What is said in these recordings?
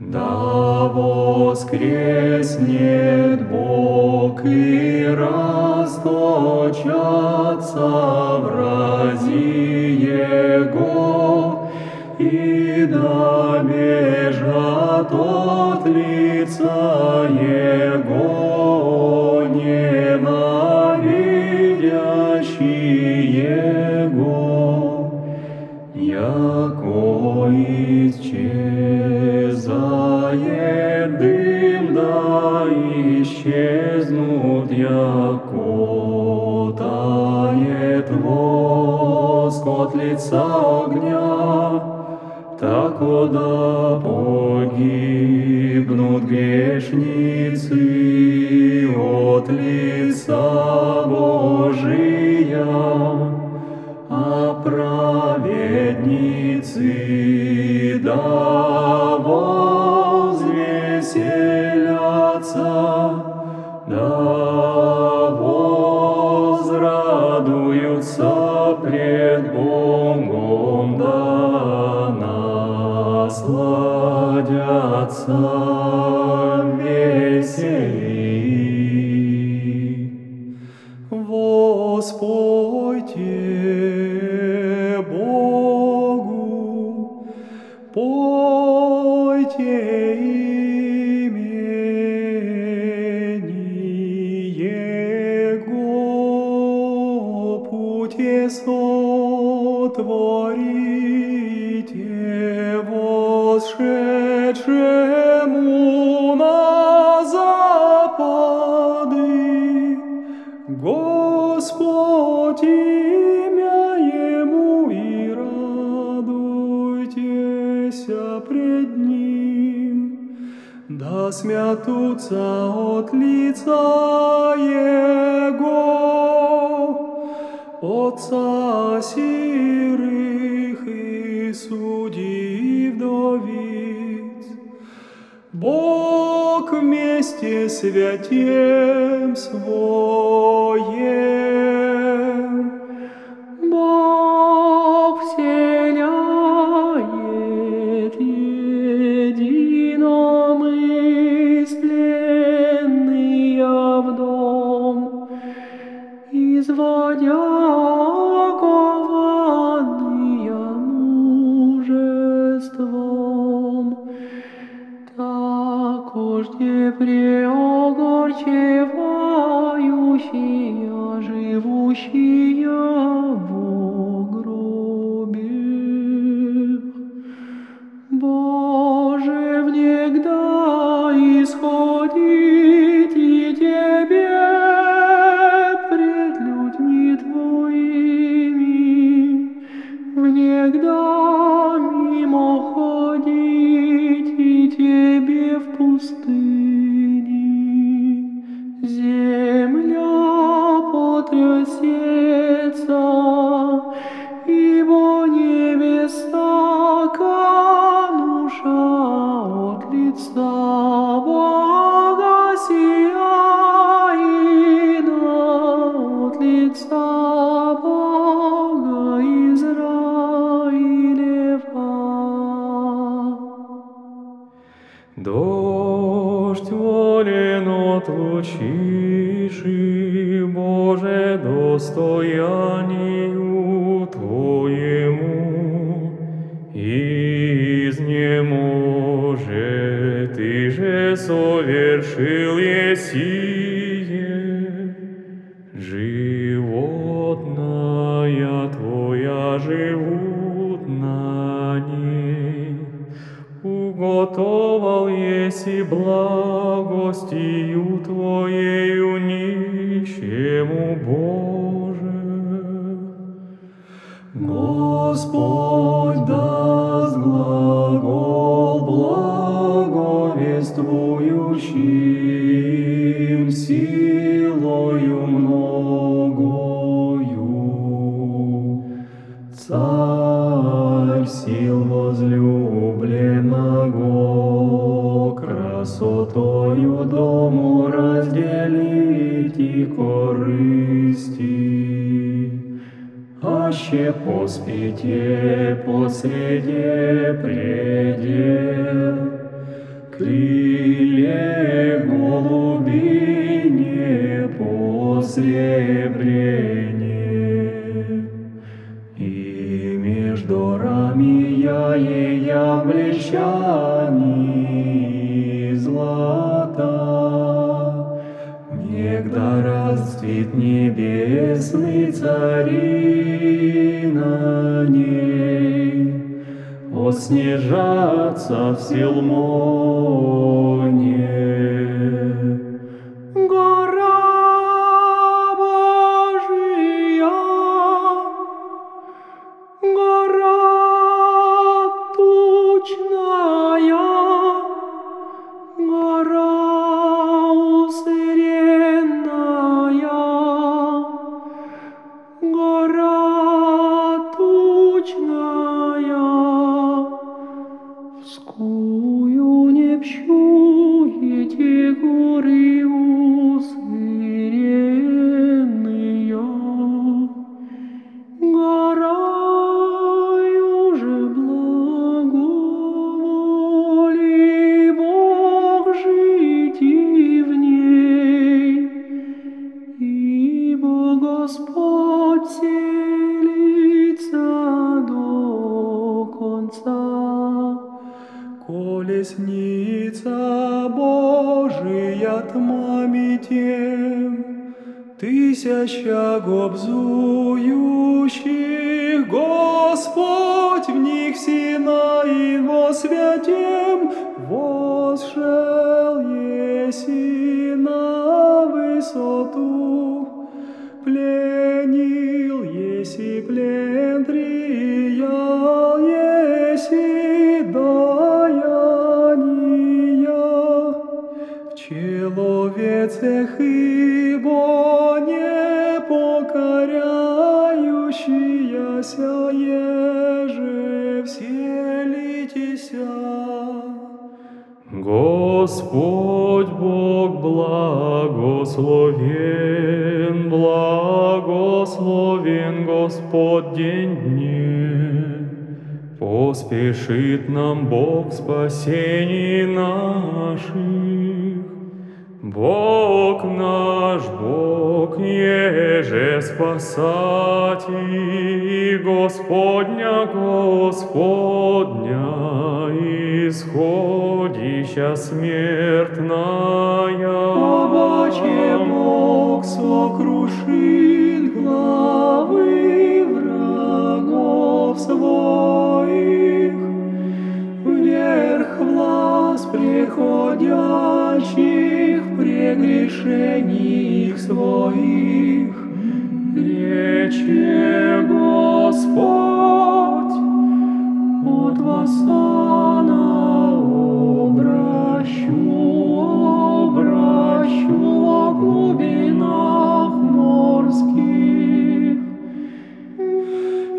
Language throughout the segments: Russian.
Да воскреснет Бог и расточатся врази Его, и да бежат от лица Его, ненавидящие Его, яко исчезает исчезнут, яко тает воск от лица огня, так да погибнут грешницы от лица Божия, а праведницы да насладятся весели. Воспойте Богу, пойте имени Его, пути сотворите восшедшему на запады. Господь имя Ему и радуйтесь пред Ним, да смятутся от лица Его, Отца сирых и вдовиц. Бог вместе святем своем. Преогорчевающие, живущие от лица Бога Израилева. Дождь волен от Боже, достоянию Твоему, изнеможе, Ты же совершил Господь даст глагол благовествующим силою многою. Царь сил возлюбленного красотою дому разделить и корысти. Аще поспите посреде преде, крылья голубине посребрение. И между рами я и я блещани расцвет небесный цари на ней, Оснежаться в Силмоне. Тысяча гобзующих, вселитеся. Господь Бог благословен, благословен Господь день дне. Поспешит нам Бог спасений наших. Бог наш, Бог, еже спасати, Господня, Господня, исходища смертная. Обаче Бог сокрушит приходящих прегрешений своих. Рече Господь, от восана обращу, обращу о глубинах морских.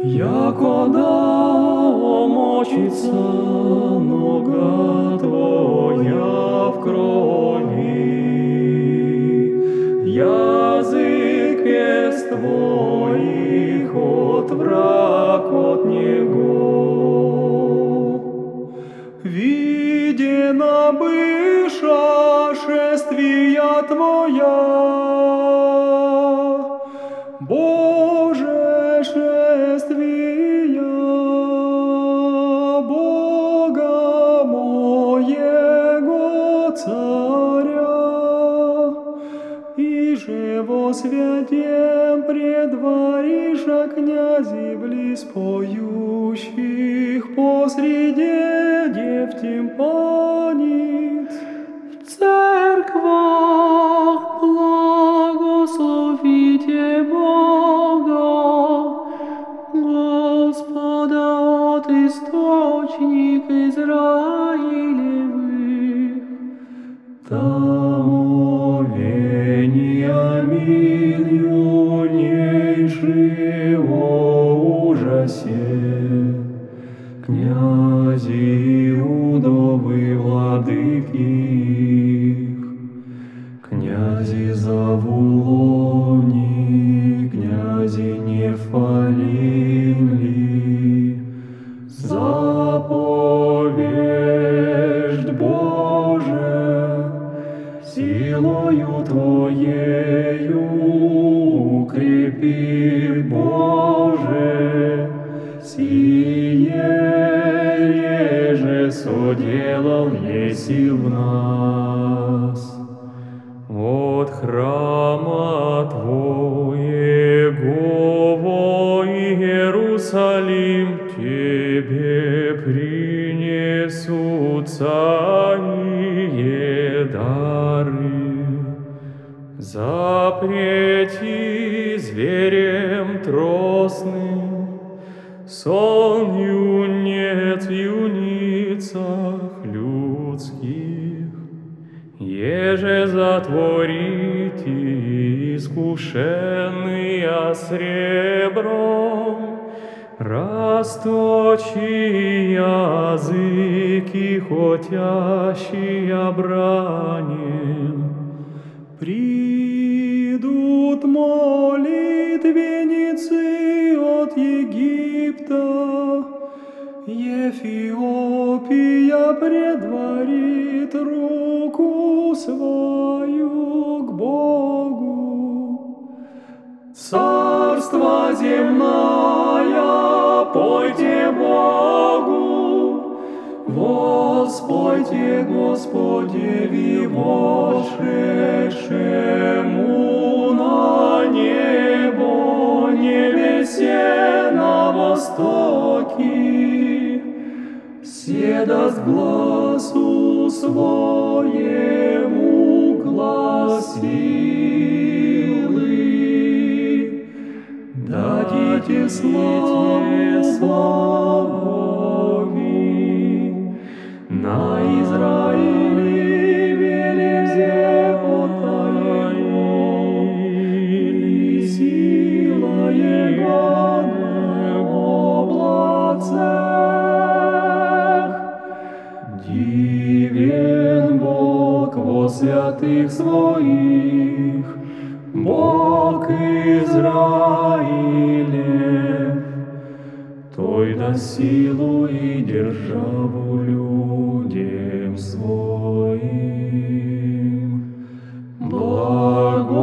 Якода омочится нога твоя в крови, язык перст твоих от враг от него. Видена быша шествия твоя, Боже дев тимпанит. В церквах благословите Бога, Господа от источник Израилевых. Тому Вениамин юнейший рукою Твоею укрепи, Боже, сие же соделал еси в нас. От храма Твоего во Иерусалим Тебе принесутся и дары. Запрети зверем тросным, Сон юнец в юницах людских, Еже затворите искушенные сребром, Расточи языки, хотящие бранем. Придут молитвенницы от Египта, Ефиопия предварит руку свою к Богу. Царство земное, Воспойте Господеви вошедшему на небо, небесе на востоке, все даст глазу своему глаз силы. Дадите славу Богови, силу и державу людям своим. Благослови